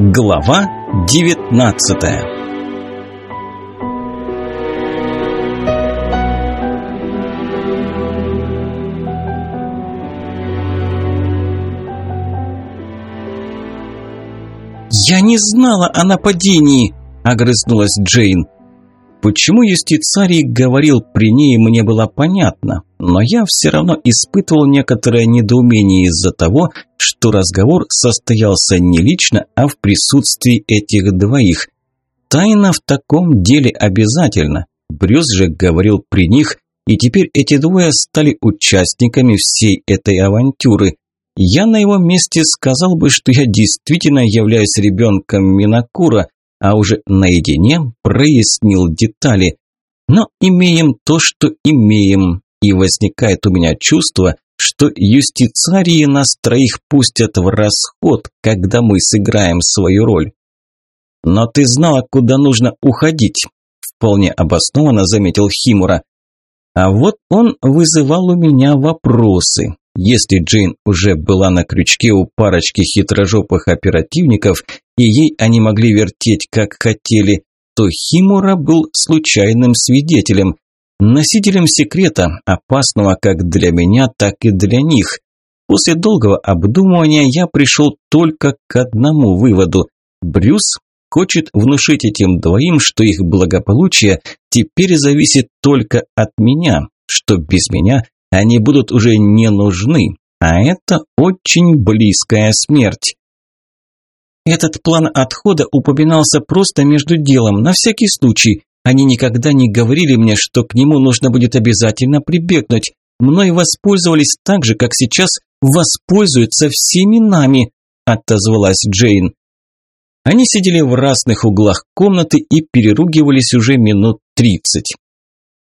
Глава 19 «Я не знала о нападении!» – огрызнулась Джейн. Почему юстицарий говорил при ней, мне было понятно, но я все равно испытывал некоторое недоумение из-за того, что разговор состоялся не лично, а в присутствии этих двоих. Тайна в таком деле обязательно. Брюс же говорил при них, и теперь эти двое стали участниками всей этой авантюры. Я на его месте сказал бы, что я действительно являюсь ребенком Минакура, а уже наедине прояснил детали. Но имеем то, что имеем, и возникает у меня чувство, что юстицарии нас троих пустят в расход, когда мы сыграем свою роль. Но ты знала, куда нужно уходить, вполне обоснованно заметил Химура. А вот он вызывал у меня вопросы. Если Джейн уже была на крючке у парочки хитрожопых оперативников, и ей они могли вертеть как хотели, то Химура был случайным свидетелем, носителем секрета, опасного как для меня, так и для них. После долгого обдумывания я пришел только к одному выводу. Брюс хочет внушить этим двоим, что их благополучие теперь зависит только от меня, что без меня они будут уже не нужны, а это очень близкая смерть. Этот план отхода упоминался просто между делом, на всякий случай. Они никогда не говорили мне, что к нему нужно будет обязательно прибегнуть. Мной воспользовались так же, как сейчас воспользуются всеми нами, отозвалась Джейн. Они сидели в разных углах комнаты и переругивались уже минут тридцать.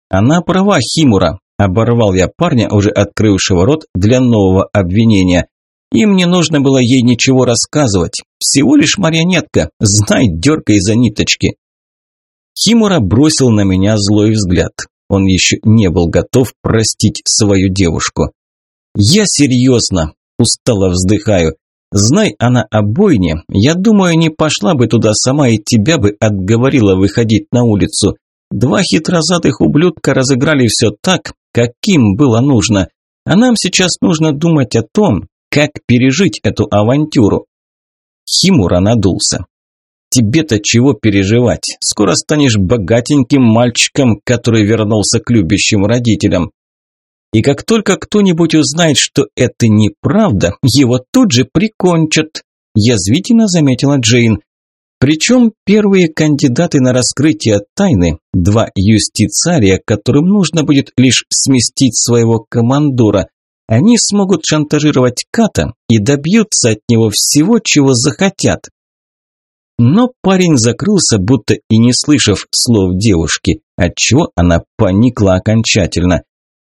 Она права, Химура, Оборвал я парня, уже открывшего рот для нового обвинения. Им не нужно было ей ничего рассказывать. Всего лишь марионетка, знай, дергай за ниточки. Химура бросил на меня злой взгляд. Он еще не был готов простить свою девушку. «Я серьезно», – устало вздыхаю. «Знай она о бойне, я думаю, не пошла бы туда сама и тебя бы отговорила выходить на улицу. Два хитрозадых ублюдка разыграли все так, каким было нужно. А нам сейчас нужно думать о том, как пережить эту авантюру. Химура надулся. Тебе-то чего переживать? Скоро станешь богатеньким мальчиком, который вернулся к любящим родителям. И как только кто-нибудь узнает, что это неправда, его тут же прикончат, язвительно заметила Джейн. Причем первые кандидаты на раскрытие тайны – два юстицария, которым нужно будет лишь сместить своего командора. Они смогут шантажировать Ката и добьются от него всего, чего захотят. Но парень закрылся, будто и не слышав слов девушки, отчего она поникла окончательно.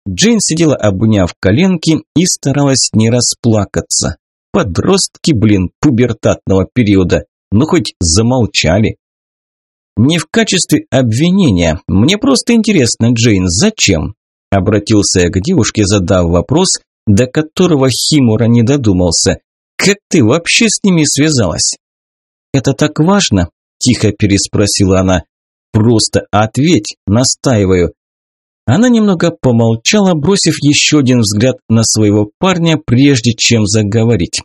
Джейн сидела, обняв коленки, и старалась не расплакаться. Подростки, блин, пубертатного периода. Ну хоть замолчали. Не в качестве обвинения. Мне просто интересно, Джейн, зачем? Обратился я к девушке, задав вопрос, до которого Химура не додумался. Как ты вообще с ними связалась? Это так важно? Тихо переспросила она. Просто ответь, настаиваю. Она немного помолчала, бросив еще один взгляд на своего парня, прежде чем заговорить.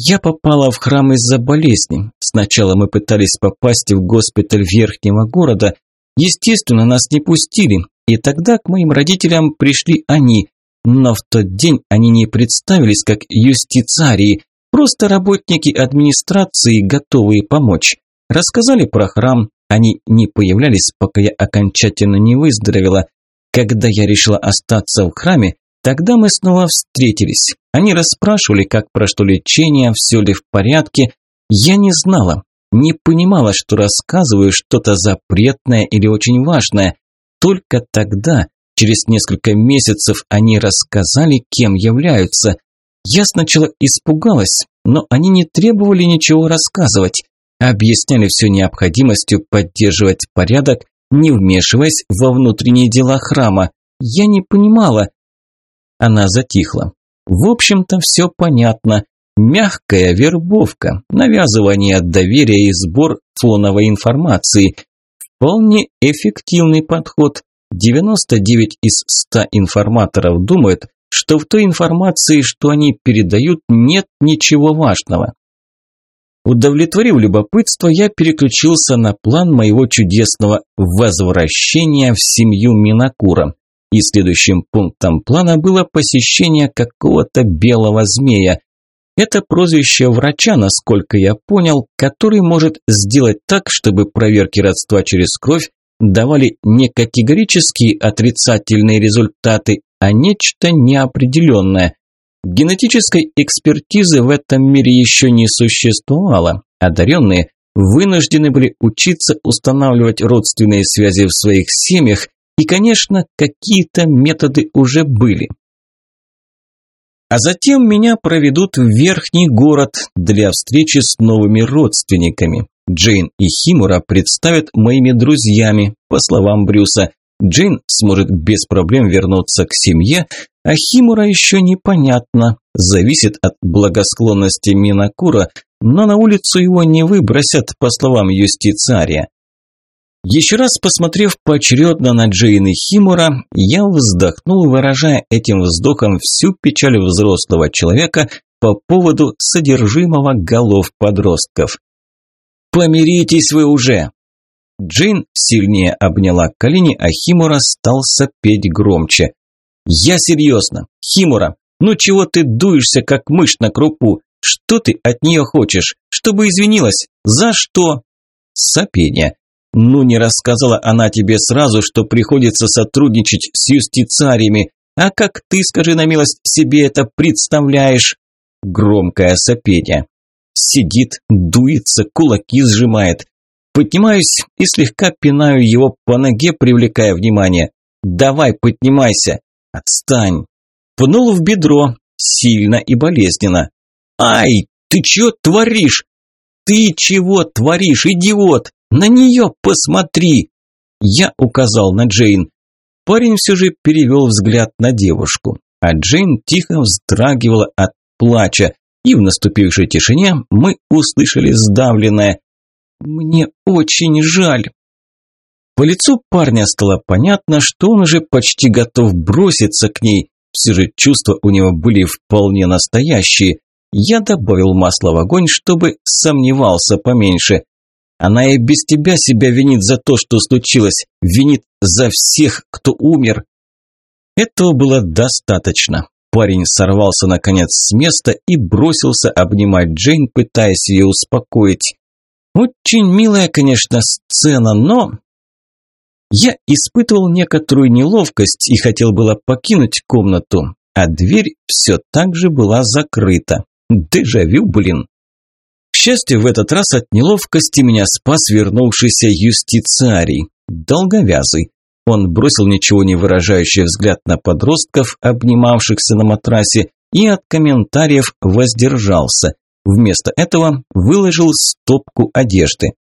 Я попала в храм из-за болезни. Сначала мы пытались попасть в госпиталь верхнего города. Естественно, нас не пустили. И тогда к моим родителям пришли они. Но в тот день они не представились как юстицарии, просто работники администрации, готовые помочь. Рассказали про храм. Они не появлялись, пока я окончательно не выздоровела. Когда я решила остаться в храме, тогда мы снова встретились. Они расспрашивали, как прошло лечение, все ли в порядке. Я не знала, не понимала, что рассказываю что-то запретное или очень важное. Только тогда, через несколько месяцев, они рассказали, кем являются. Я сначала испугалась, но они не требовали ничего рассказывать. Объясняли все необходимостью поддерживать порядок, не вмешиваясь во внутренние дела храма. Я не понимала. Она затихла. В общем-то, все понятно. Мягкая вербовка, навязывание доверия и сбор фоновой информации. Вполне эффективный подход. 99 из 100 информаторов думают, что в той информации, что они передают, нет ничего важного. Удовлетворив любопытство, я переключился на план моего чудесного возвращения в семью Минакура. И следующим пунктом плана было посещение какого-то белого змея. Это прозвище врача, насколько я понял, который может сделать так, чтобы проверки родства через кровь давали не категорические отрицательные результаты, а нечто неопределенное. Генетической экспертизы в этом мире еще не существовало. Одаренные вынуждены были учиться устанавливать родственные связи в своих семьях, и, конечно, какие-то методы уже были. А затем меня проведут в верхний город для встречи с новыми родственниками. Джейн и Химура представят моими друзьями, по словам Брюса. Джейн сможет без проблем вернуться к семье, а Химура еще непонятно. Зависит от благосклонности Минакура, но на улицу его не выбросят, по словам юстициария. Еще раз посмотрев поочередно на Джейн и Химура, я вздохнул, выражая этим вздохом всю печаль взрослого человека по поводу содержимого голов подростков. «Помиритесь вы уже!» Джейн сильнее обняла колени, а Химура стал сопеть громче. «Я серьезно. Химура, ну чего ты дуешься, как мышь на крупу? Что ты от нее хочешь? Чтобы извинилась? За что?» Сопение. «Ну не рассказала она тебе сразу, что приходится сотрудничать с юстицариями. А как ты, скажи на милость, себе это представляешь?» Громкое сопение. Сидит, дуется, кулаки сжимает. Поднимаюсь и слегка пинаю его по ноге, привлекая внимание. «Давай, поднимайся!» «Отстань!» Пнул в бедро, сильно и болезненно. «Ай, ты чё творишь?» «Ты чего творишь, идиот? На нее посмотри!» Я указал на Джейн. Парень все же перевел взгляд на девушку, а Джейн тихо вздрагивала от плача, и в наступившей тишине мы услышали сдавленное «Мне очень жаль». По лицу парня стало понятно, что он уже почти готов броситься к ней. Все же чувства у него были вполне настоящие. Я добавил масла в огонь, чтобы сомневался поменьше. Она и без тебя себя винит за то, что случилось, винит за всех, кто умер. Этого было достаточно. Парень сорвался наконец с места и бросился обнимать Джейн, пытаясь ее успокоить. Очень милая, конечно, сцена, но... Я испытывал некоторую неловкость и хотел было покинуть комнату, а дверь все так же была закрыта. Дежавю, блин. Счастью, в этот раз от неловкости меня спас вернувшийся юстициарий, долговязый. Он бросил ничего не выражающий взгляд на подростков, обнимавшихся на матрасе, и от комментариев воздержался. Вместо этого выложил стопку одежды.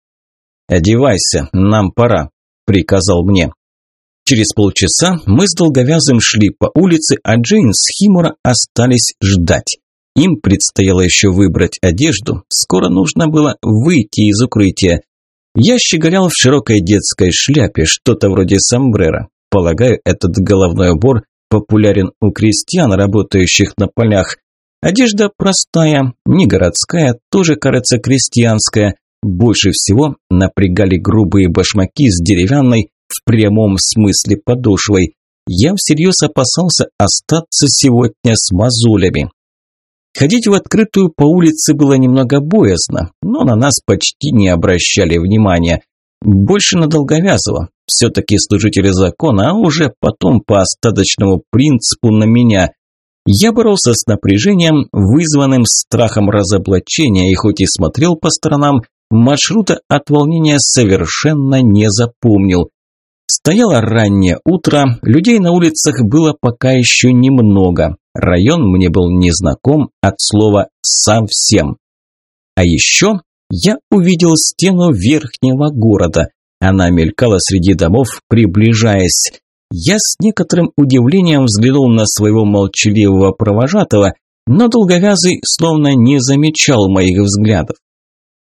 «Одевайся, нам пора», – приказал мне. Через полчаса мы с Долговязым шли по улице, а Джейн с Химура остались ждать. Им предстояло еще выбрать одежду, скоро нужно было выйти из укрытия. Я щеголял в широкой детской шляпе, что-то вроде сомбрера. Полагаю, этот головной убор популярен у крестьян, работающих на полях. Одежда простая, не городская, тоже, кажется, крестьянская. Больше всего напрягали грубые башмаки с деревянной, в прямом смысле подошвой. Я всерьез опасался остаться сегодня с мозолями. Ходить в открытую по улице было немного боязно, но на нас почти не обращали внимания. Больше на Долговязова, все-таки служители закона, а уже потом по остаточному принципу на меня. Я боролся с напряжением, вызванным страхом разоблачения, и хоть и смотрел по сторонам, маршрута от волнения совершенно не запомнил. Стояло раннее утро, людей на улицах было пока еще немного. Район мне был незнаком от слова «совсем». А еще я увидел стену верхнего города. Она мелькала среди домов, приближаясь. Я с некоторым удивлением взглянул на своего молчаливого провожатого но долговязый словно не замечал моих взглядов.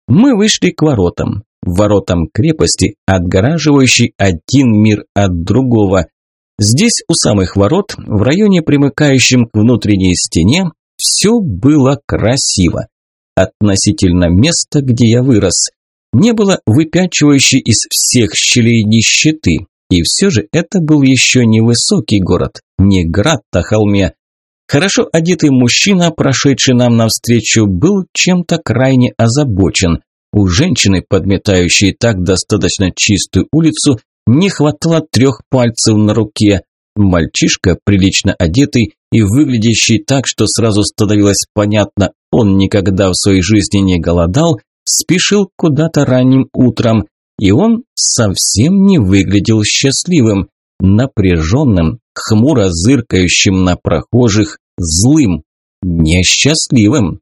Мы вышли к воротам, воротам крепости, отгораживающей один мир от другого. Здесь, у самых ворот, в районе, примыкающем к внутренней стене, все было красиво. Относительно места, где я вырос. Не было выпячивающей из всех щелей нищеты. И все же это был еще не высокий город, не град на холме. Хорошо одетый мужчина, прошедший нам навстречу, был чем-то крайне озабочен. У женщины, подметающей так достаточно чистую улицу, не хватало трех пальцев на руке. Мальчишка, прилично одетый и выглядящий так, что сразу становилось понятно, он никогда в своей жизни не голодал, спешил куда-то ранним утром, и он совсем не выглядел счастливым, напряженным, хмуро зыркающим на прохожих, злым, несчастливым.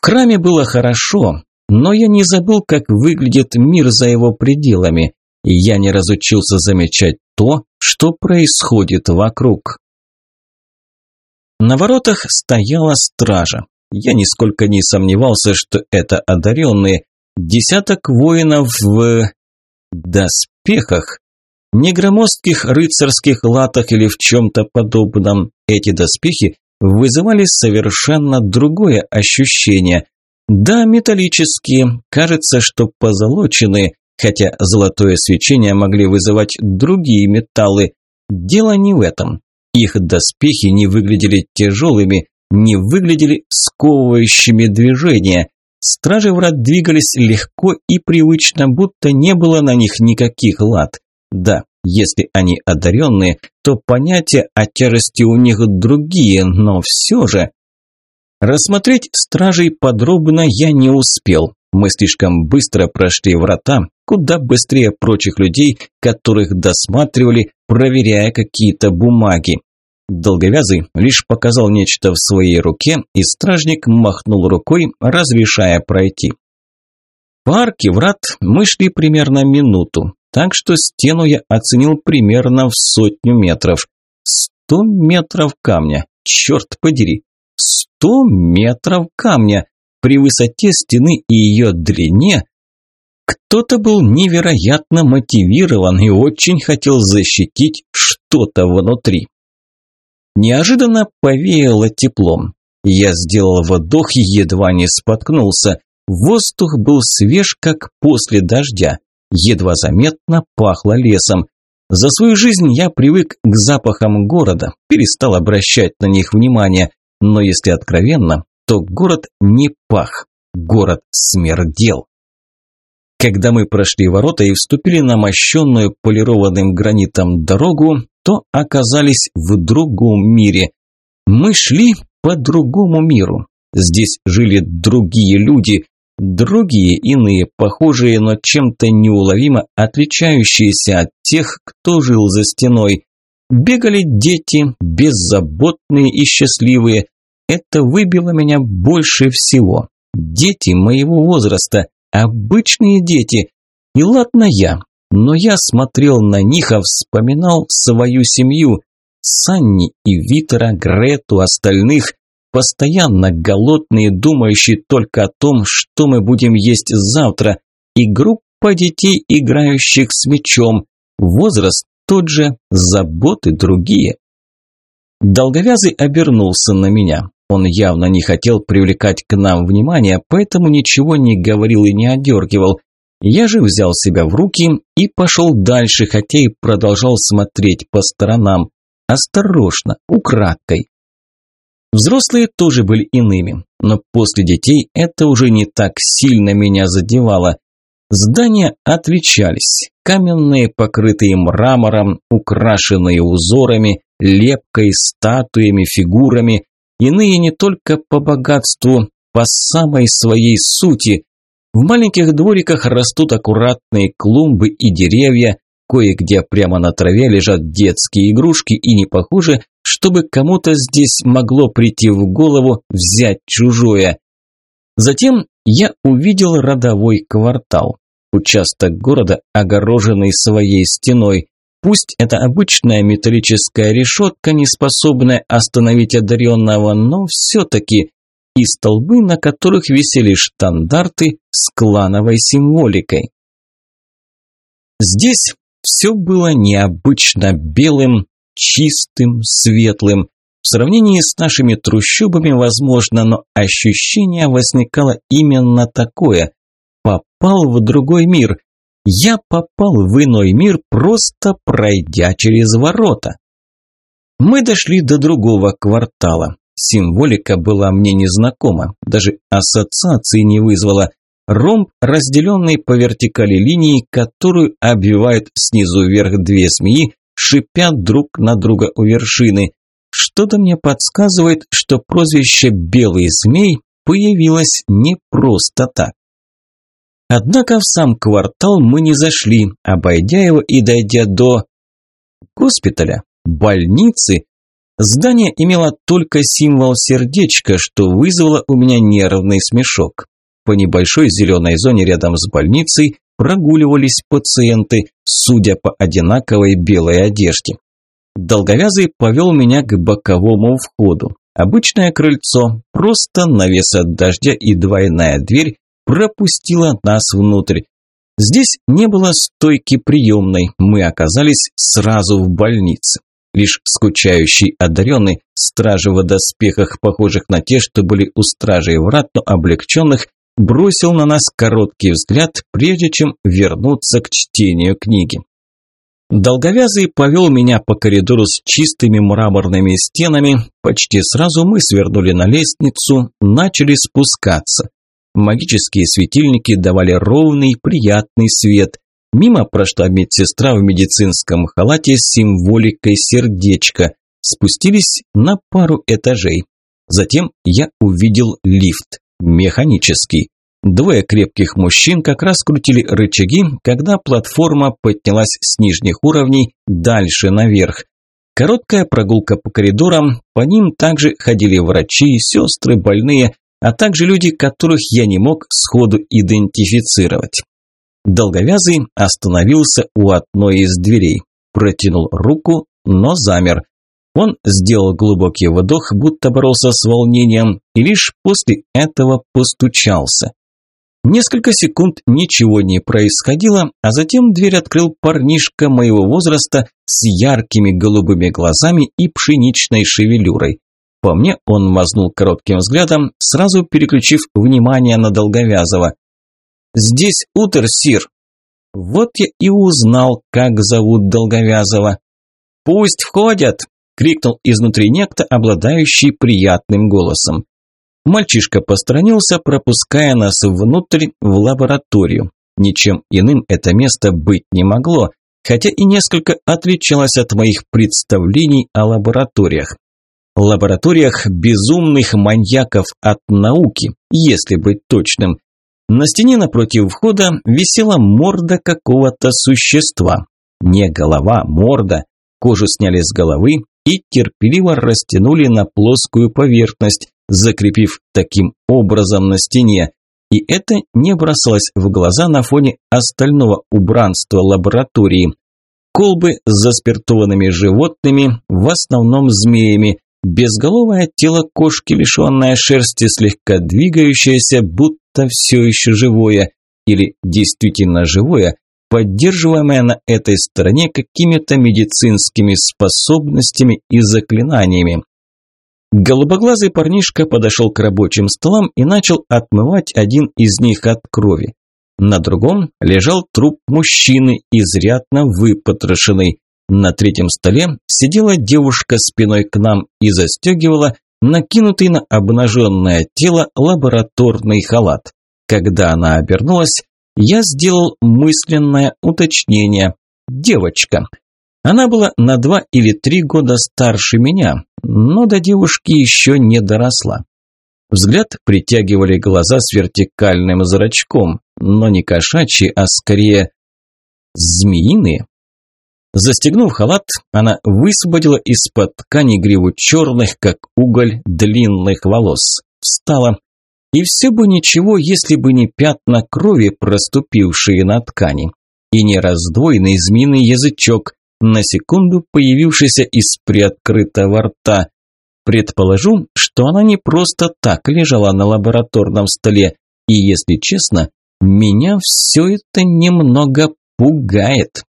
В храме было хорошо, но я не забыл, как выглядит мир за его пределами, я не разучился замечать то, что происходит вокруг. На воротах стояла стража. Я нисколько не сомневался, что это одаренные. Десяток воинов в... доспехах. Не громоздких рыцарских латах или в чем-то подобном. Эти доспехи вызывали совершенно другое ощущение. Да, металлические, кажется, что позолоченные, хотя золотое свечение могли вызывать другие металлы. Дело не в этом. Их доспехи не выглядели тяжелыми, не выглядели сковывающими движения. Стражи врат двигались легко и привычно, будто не было на них никаких лад. Да, если они одаренные, то понятия о тяжести у них другие, но все же... Рассмотреть стражей подробно я не успел. Мы слишком быстро прошли врата, куда быстрее прочих людей, которых досматривали, проверяя какие-то бумаги. Долговязый лишь показал нечто в своей руке, и стражник махнул рукой, разрешая пройти. По арке врат мы шли примерно минуту, так что стену я оценил примерно в сотню метров. Сто метров камня, черт подери, сто метров камня! При высоте стены и ее длине кто-то был невероятно мотивирован и очень хотел защитить что-то внутри. Неожиданно повеяло теплом. Я сделал вдох и едва не споткнулся. Воздух был свеж, как после дождя. Едва заметно пахло лесом. За свою жизнь я привык к запахам города, перестал обращать на них внимание. Но если откровенно, то город не пах, город смердел. Когда мы прошли ворота и вступили на мощенную полированным гранитом дорогу, то оказались в другом мире. Мы шли по другому миру. Здесь жили другие люди, другие иные, похожие, но чем-то неуловимо отличающиеся от тех, кто жил за стеной. Бегали дети, беззаботные и счастливые. Это выбило меня больше всего. Дети моего возраста, обычные дети. И ладно я, но я смотрел на них, а вспоминал свою семью. Санни и Витера, Грету, остальных, постоянно голодные, думающие только о том, что мы будем есть завтра, и группа детей, играющих с мечом. Возраст тот же, заботы другие. Долговязый обернулся на меня. Он явно не хотел привлекать к нам внимание, поэтому ничего не говорил и не одергивал. Я же взял себя в руки и пошел дальше, хотя и продолжал смотреть по сторонам. Осторожно, украдкой. Взрослые тоже были иными, но после детей это уже не так сильно меня задевало. Здания отличались. Каменные, покрытые мрамором, украшенные узорами, лепкой, статуями, фигурами. Иные не только по богатству, по самой своей сути. В маленьких двориках растут аккуратные клумбы и деревья, кое-где прямо на траве лежат детские игрушки и не похоже, чтобы кому-то здесь могло прийти в голову взять чужое. Затем я увидел родовой квартал, участок города, огороженный своей стеной. Пусть это обычная металлическая решетка, не способная остановить одаренного, но все-таки и столбы, на которых висели штандарты с клановой символикой. Здесь все было необычно белым, чистым, светлым. В сравнении с нашими трущобами, возможно, но ощущение возникало именно такое. Попал в другой мир. Я попал в иной мир, просто пройдя через ворота. Мы дошли до другого квартала. Символика была мне незнакома, даже ассоциации не вызвала. Ромб, разделенный по вертикали линии, которую обвивают снизу вверх две змеи, шипят друг на друга у вершины. Что-то мне подсказывает, что прозвище «белый змей» появилось не просто так. Однако в сам квартал мы не зашли, обойдя его и дойдя до госпиталя, больницы. Здание имело только символ сердечка, что вызвало у меня нервный смешок. По небольшой зеленой зоне рядом с больницей прогуливались пациенты, судя по одинаковой белой одежде. Долговязый повел меня к боковому входу. Обычное крыльцо, просто навес от дождя и двойная дверь пропустила нас внутрь. Здесь не было стойки приемной, мы оказались сразу в больнице. Лишь скучающий одаренный, стражи в доспехах, похожих на те, что были у стражей врат, но облегченных, бросил на нас короткий взгляд, прежде чем вернуться к чтению книги. Долговязый повел меня по коридору с чистыми мраморными стенами. Почти сразу мы свернули на лестницу, начали спускаться. Магические светильники давали ровный, приятный свет. Мимо прошла медсестра в медицинском халате с символикой сердечка. Спустились на пару этажей. Затем я увидел лифт. Механический. Двое крепких мужчин как раз крутили рычаги, когда платформа поднялась с нижних уровней дальше наверх. Короткая прогулка по коридорам, по ним также ходили врачи, сестры, больные, а также люди, которых я не мог сходу идентифицировать. Долговязый остановился у одной из дверей, протянул руку, но замер. Он сделал глубокий вдох, будто боролся с волнением, и лишь после этого постучался. Несколько секунд ничего не происходило, а затем дверь открыл парнишка моего возраста с яркими голубыми глазами и пшеничной шевелюрой. По мне он мазнул коротким взглядом, сразу переключив внимание на Долговязова. «Здесь Утер, сир!» Вот я и узнал, как зовут Долговязова. «Пусть входят!» – крикнул изнутри некто, обладающий приятным голосом. Мальчишка посторонился, пропуская нас внутрь в лабораторию. Ничем иным это место быть не могло, хотя и несколько отличалось от моих представлений о лабораториях лабораториях безумных маньяков от науки, если быть точным. На стене напротив входа висела морда какого-то существа. Не голова, морда. Кожу сняли с головы и терпеливо растянули на плоскую поверхность, закрепив таким образом на стене. И это не бросалось в глаза на фоне остального убранства лаборатории. Колбы с заспиртованными животными, в основном змеями, Безголовое тело кошки, лишенное шерсти, слегка двигающееся, будто все еще живое, или действительно живое, поддерживаемое на этой стороне какими-то медицинскими способностями и заклинаниями. Голубоглазый парнишка подошел к рабочим столам и начал отмывать один из них от крови. На другом лежал труп мужчины, изрядно выпотрошенный. На третьем столе сидела девушка спиной к нам и застегивала накинутый на обнаженное тело лабораторный халат. Когда она обернулась, я сделал мысленное уточнение. Девочка. Она была на два или три года старше меня, но до девушки еще не доросла. Взгляд притягивали глаза с вертикальным зрачком, но не кошачьи, а скорее змеиные. Застегнув халат, она высвободила из-под ткани гриву черных, как уголь, длинных волос. Встала. И все бы ничего, если бы не пятна крови, проступившие на ткани. И не раздвоенный змеиный язычок, на секунду появившийся из приоткрытого рта. Предположу, что она не просто так лежала на лабораторном столе, и, если честно, меня все это немного пугает.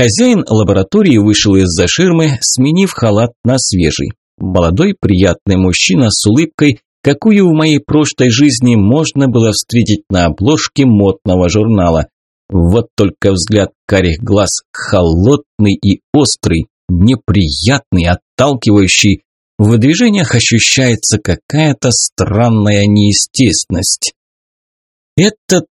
Хозяин лаборатории вышел из-за ширмы, сменив халат на свежий. Молодой приятный мужчина с улыбкой, какую в моей прошлой жизни можно было встретить на обложке модного журнала. Вот только взгляд карих глаз холодный и острый, неприятный, отталкивающий. В движениях ощущается какая-то странная неестественность. Этот...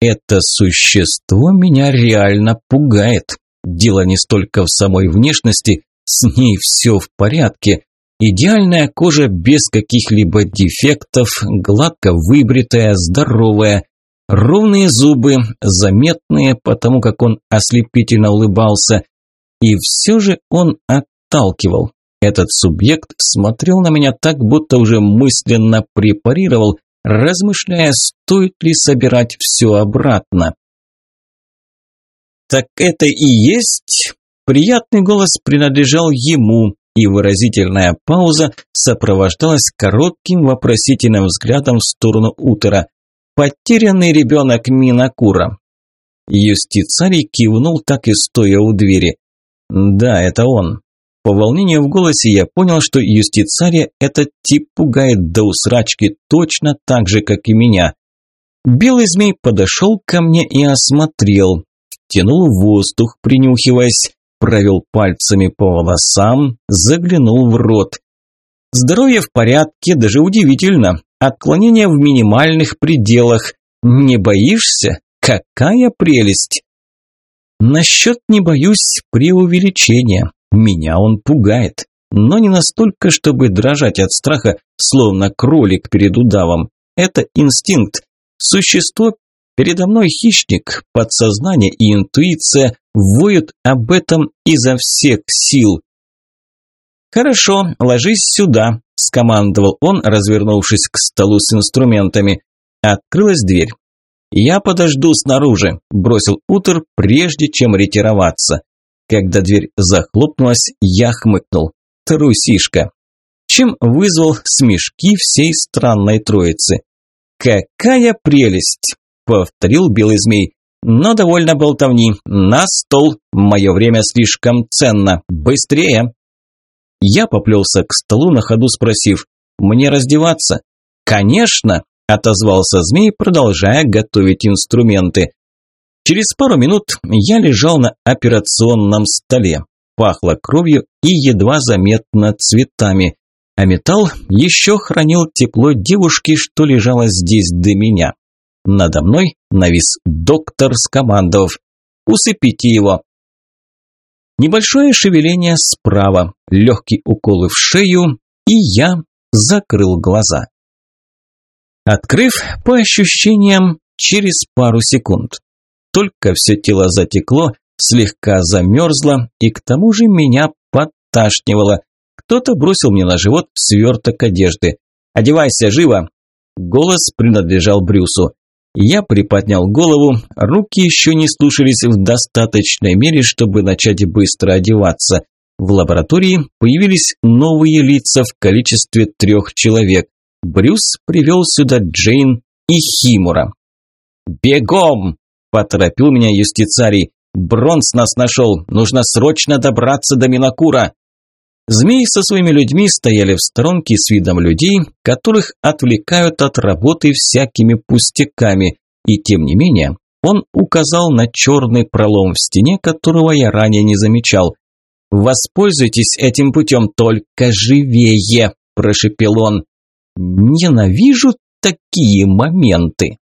Это существо меня реально пугает. Дело не столько в самой внешности, с ней все в порядке. Идеальная кожа без каких-либо дефектов, гладко выбритая, здоровая, ровные зубы, заметные потому, как он ослепительно улыбался. И все же он отталкивал. Этот субъект смотрел на меня так, будто уже мысленно препарировал, размышляя, стоит ли собирать все обратно. «Так это и есть?» Приятный голос принадлежал ему, и выразительная пауза сопровождалась коротким вопросительным взглядом в сторону утра. «Потерянный ребенок Минакура». Юстицарий кивнул так и стоя у двери. «Да, это он. По волнению в голосе я понял, что юстицария этот тип пугает до усрачки точно так же, как и меня. Белый змей подошел ко мне и осмотрел. Втянул воздух, принюхиваясь, провел пальцами по волосам, заглянул в рот. Здоровье в порядке, даже удивительно. Отклонение в минимальных пределах. Не боишься? Какая прелесть! Насчет не боюсь преувеличения. Меня он пугает, но не настолько, чтобы дрожать от страха, словно кролик перед удавом. Это инстинкт. Существо передо мной хищник, подсознание и интуиция воют об этом изо всех сил. «Хорошо, ложись сюда», – скомандовал он, развернувшись к столу с инструментами. Открылась дверь. «Я подожду снаружи», – бросил Утер, прежде чем ретироваться. Когда дверь захлопнулась, я хмыкнул. Трусишка. Чем вызвал смешки всей странной троицы. «Какая прелесть!» – повторил белый змей. «Но довольно болтовни. На стол. Мое время слишком ценно. Быстрее!» Я поплелся к столу на ходу, спросив, «Мне раздеваться?» «Конечно!» – отозвался змей, продолжая готовить инструменты. Через пару минут я лежал на операционном столе. Пахло кровью и едва заметно цветами. А металл еще хранил тепло девушки, что лежала здесь до меня. Надо мной навис доктор, скомандовав «Усыпите его!». Небольшое шевеление справа, легкий укол в шею, и я закрыл глаза. Открыв, по ощущениям, через пару секунд. Только все тело затекло, слегка замерзло, и к тому же меня подташнивало. Кто-то бросил мне на живот сверток одежды. «Одевайся, живо!» Голос принадлежал Брюсу. Я приподнял голову, руки еще не слушались в достаточной мере, чтобы начать быстро одеваться. В лаборатории появились новые лица в количестве трех человек. Брюс привел сюда Джейн и Химура. «Бегом!» Поторопил меня юстицарий. Бронс нас нашел. Нужно срочно добраться до Минакура. Змей со своими людьми стояли в сторонке с видом людей, которых отвлекают от работы всякими пустяками. И тем не менее, он указал на черный пролом в стене, которого я ранее не замечал. «Воспользуйтесь этим путем, только живее!» – прошепел он. «Ненавижу такие моменты!»